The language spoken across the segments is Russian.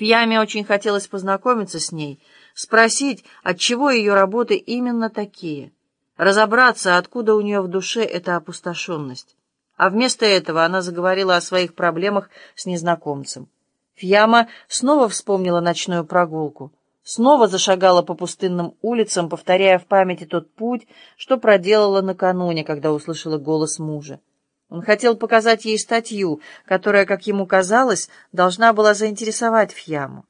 Фьяме очень хотелось познакомиться с ней, спросить, отчего ее работы именно такие, разобраться, откуда у нее в душе эта опустошенность. А вместо этого она заговорила о своих проблемах с незнакомцем. Фьяма снова вспомнила ночную прогулку, снова зашагала по пустынным улицам, повторяя в памяти тот путь, что проделала накануне, когда услышала голос мужа. Он хотел показать ей статью, которая, как ему казалось, должна была заинтересовать Фьяму.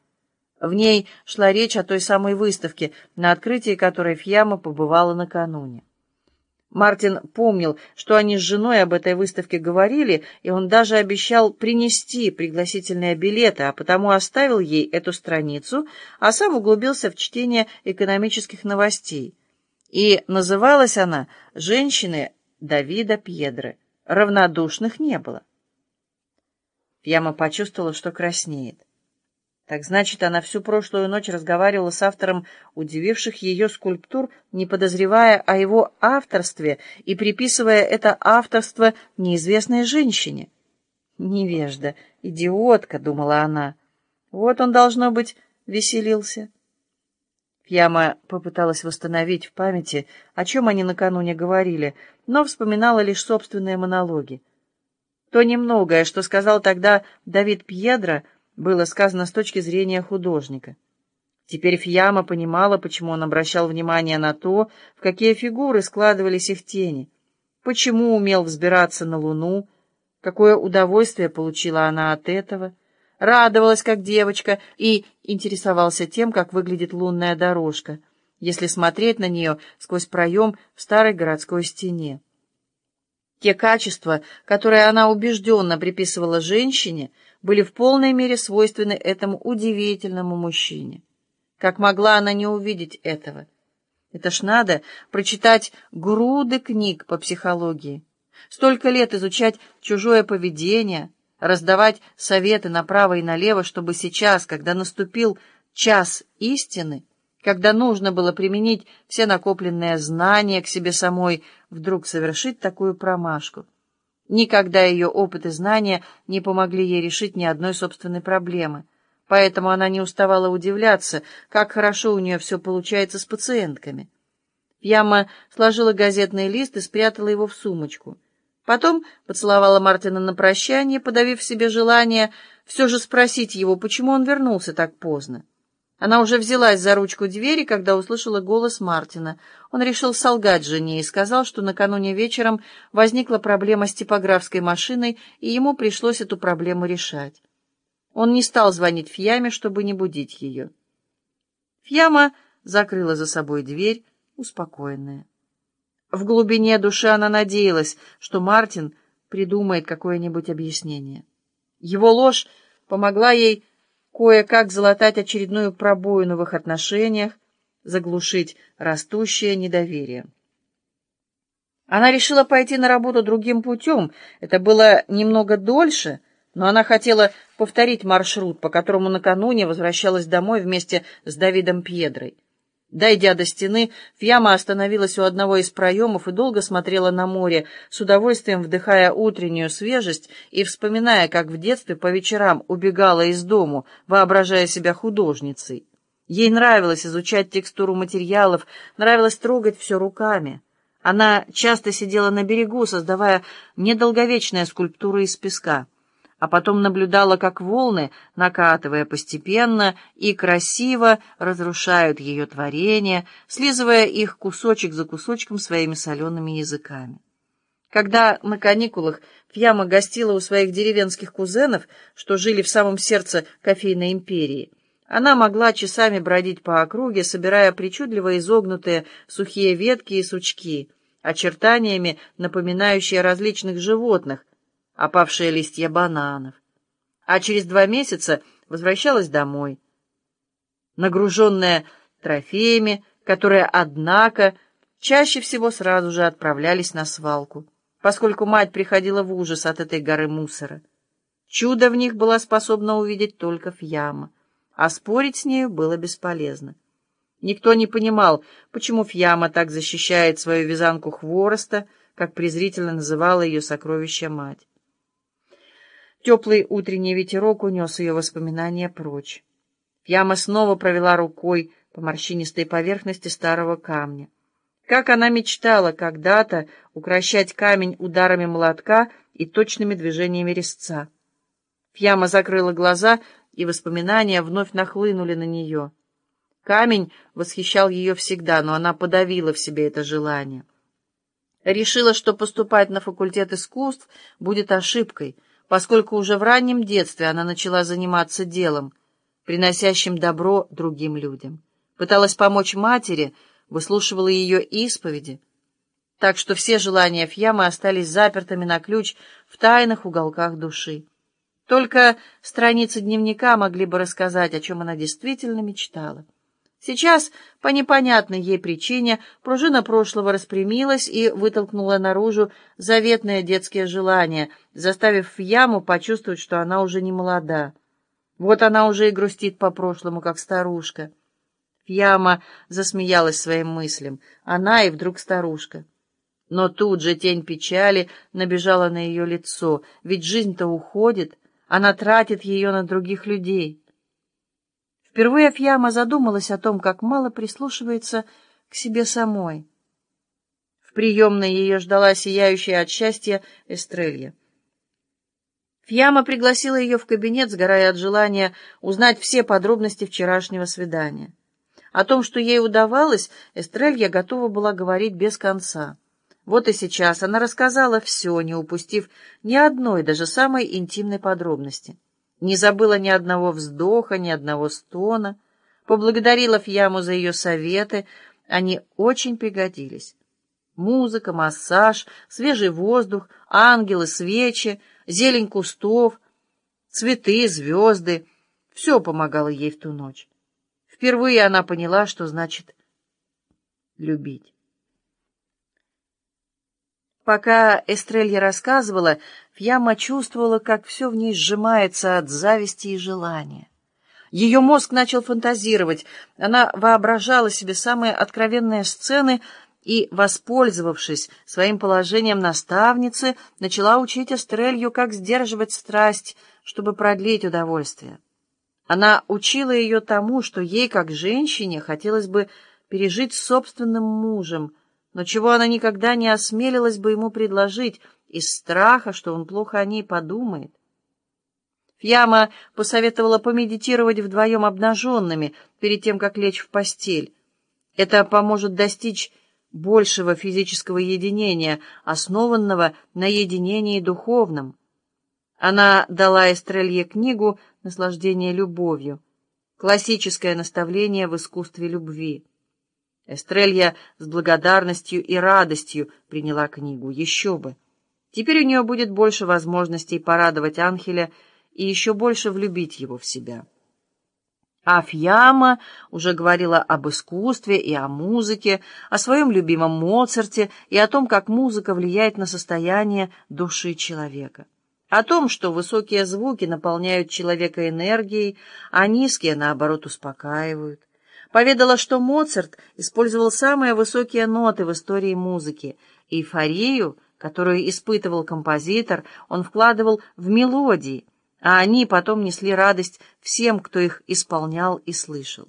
В ней шла речь о той самой выставке, на открытии которой Фьяма побывала накануне. Мартин помнил, что они с женой об этой выставке говорили, и он даже обещал принести пригласительные билеты, а потому оставил ей эту страницу, а сам углубился в чтение экономических новостей. И называлась она «Женщины Давида Пьедры». Равнодушных не было. Пьяма почувствовала, что краснеет. Так значит, она всю прошлую ночь разговаривала с автором удививших ее скульптур, не подозревая о его авторстве и приписывая это авторство неизвестной женщине. «Невежда, идиотка», — думала она. «Вот он, должно быть, веселился». Пьяма попыталась восстановить в памяти, о чем они накануне говорили, но вспоминала лишь собственные монологи. То немногое, что сказал тогда Давид Пьедро, было сказано с точки зрения художника. Теперь Фьяма понимала, почему он обращал внимание на то, в какие фигуры складывались их тени, почему умел взбираться на луну, какое удовольствие получила она от этого — радовалась, как девочка, и интересовался тем, как выглядит лунная дорожка, если смотреть на нее сквозь проем в старой городской стене. Те качества, которые она убежденно приписывала женщине, были в полной мере свойственны этому удивительному мужчине. Как могла она не увидеть этого? Это ж надо прочитать груды книг по психологии, столько лет изучать чужое поведение — раздавать советы направо и налево, чтобы сейчас, когда наступил час истины, когда нужно было применить все накопленные знания к себе самой, вдруг совершить такую промашку. Никогда ее опыт и знания не помогли ей решить ни одной собственной проблемы, поэтому она не уставала удивляться, как хорошо у нее все получается с пациентками. Пьяма сложила газетный лист и спрятала его в сумочку — Потом поцеловала Мартина на прощание, подавив себе желание все же спросить его, почему он вернулся так поздно. Она уже взялась за ручку двери, когда услышала голос Мартина. Он решил солгать жене и сказал, что накануне вечером возникла проблема с типографской машиной, и ему пришлось эту проблему решать. Он не стал звонить Фьяме, чтобы не будить ее. Фьяма закрыла за собой дверь, успокоенная. В глубине души она надеялась, что Мартин придумает какое-нибудь объяснение. Его ложь помогла ей кое-как залатать очередную пробоину в их отношениях, заглушить растущее недоверие. Она решила пойти на работу другим путем. Это было немного дольше, но она хотела повторить маршрут, по которому накануне возвращалась домой вместе с Давидом Пьедрой. Дойдя до стены, Фьяма остановилась у одного из проемов и долго смотрела на море, с удовольствием вдыхая утреннюю свежесть и вспоминая, как в детстве по вечерам убегала из дому, воображая себя художницей. Ей нравилось изучать текстуру материалов, нравилось трогать все руками. Она часто сидела на берегу, создавая недолговечные скульптуры из песка а потом наблюдала, как волны, накатывая постепенно и красиво, разрушают ее творения, слизывая их кусочек за кусочком своими солеными языками. Когда на каникулах Фьяма гостила у своих деревенских кузенов, что жили в самом сердце кофейной империи, она могла часами бродить по округе, собирая причудливо изогнутые сухие ветки и сучки, очертаниями напоминающие различных животных, опавшие листья бананов, а через два месяца возвращалась домой, нагруженная трофеями, которые, однако, чаще всего сразу же отправлялись на свалку, поскольку мать приходила в ужас от этой горы мусора. Чудо в них была способна увидеть только Фьяма, а спорить с нею было бесполезно. Никто не понимал, почему Фьяма так защищает свою вязанку хвороста, как презрительно называла ее сокровища мать. Теплый утренний ветерок унес ее воспоминания прочь. Фьяма снова провела рукой по морщинистой поверхности старого камня. Как она мечтала когда-то укращать камень ударами молотка и точными движениями резца. Фьяма закрыла глаза, и воспоминания вновь нахлынули на нее. Камень восхищал ее всегда, но она подавила в себе это желание. Решила, что поступать на факультет искусств будет ошибкой, поскольку уже в раннем детстве она начала заниматься делом, приносящим добро другим людям. Пыталась помочь матери, выслушивала ее исповеди, так что все желания Фьямы остались запертыми на ключ в тайных уголках души. Только страницы дневника могли бы рассказать, о чем она действительно мечтала. Сейчас, по непонятной ей причине, пружина прошлого распрямилась и вытолкнула наружу заветные детские желания, заставив яму почувствовать, что она уже не молода. Вот она уже и грустит по прошлому, как старушка. Фьяма засмеялась своим мыслям. Она и вдруг старушка. Но тут же тень печали набежала на ее лицо, ведь жизнь-то уходит, она тратит ее на других людей. Впервые Фьяма задумалась о том, как мало прислушивается к себе самой. В приемной ее ждала сияющая от счастья Эстрелья. Фьяма пригласила ее в кабинет, сгорая от желания узнать все подробности вчерашнего свидания. О том, что ей удавалось, Эстрелья готова была говорить без конца. Вот и сейчас она рассказала все, не упустив ни одной, даже самой интимной подробности. Не забыла ни одного вздоха, ни одного стона. Поблагодарила Фьяму за ее советы, они очень пригодились. Музыка, массаж, свежий воздух, ангелы, свечи, зелень кустов, цветы, звезды — все помогало ей в ту ночь. Впервые она поняла, что значит любить. Пока Эстрелья рассказывала, Фьяма чувствовала, как все в ней сжимается от зависти и желания. Ее мозг начал фантазировать, она воображала себе самые откровенные сцены и, воспользовавшись своим положением наставницы, начала учить Эстрелью, как сдерживать страсть, чтобы продлить удовольствие. Она учила ее тому, что ей, как женщине, хотелось бы пережить собственным мужем — но чего она никогда не осмелилась бы ему предложить из страха, что он плохо о ней подумает. Фьяма посоветовала помедитировать вдвоем обнаженными перед тем, как лечь в постель. Это поможет достичь большего физического единения, основанного на единении духовном. Она дала Эстрелье книгу «Наслаждение любовью», классическое наставление в искусстве любви. Эстрелья с благодарностью и радостью приняла книгу. Еще бы! Теперь у нее будет больше возможностей порадовать Анхеля и еще больше влюбить его в себя. А Фьяма уже говорила об искусстве и о музыке, о своем любимом Моцарте и о том, как музыка влияет на состояние души человека. О том, что высокие звуки наполняют человека энергией, а низкие, наоборот, успокаивают поведала, что Моцарт использовал самые высокие ноты в истории музыки. Эйфорию, которую испытывал композитор, он вкладывал в мелодии, а они потом несли радость всем, кто их исполнял и слышал.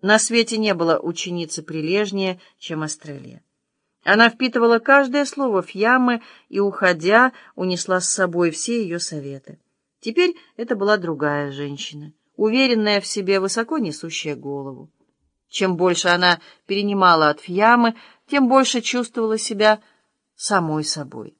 На свете не было ученицы прилежнее, чем Астрелия. Она впитывала каждое слово Фьямы и, уходя, унесла с собой все ее советы. Теперь это была другая женщина уверенная в себе, высоко несущая голову. Чем больше она перенимала от Фьямы, тем больше чувствовала себя самой собой.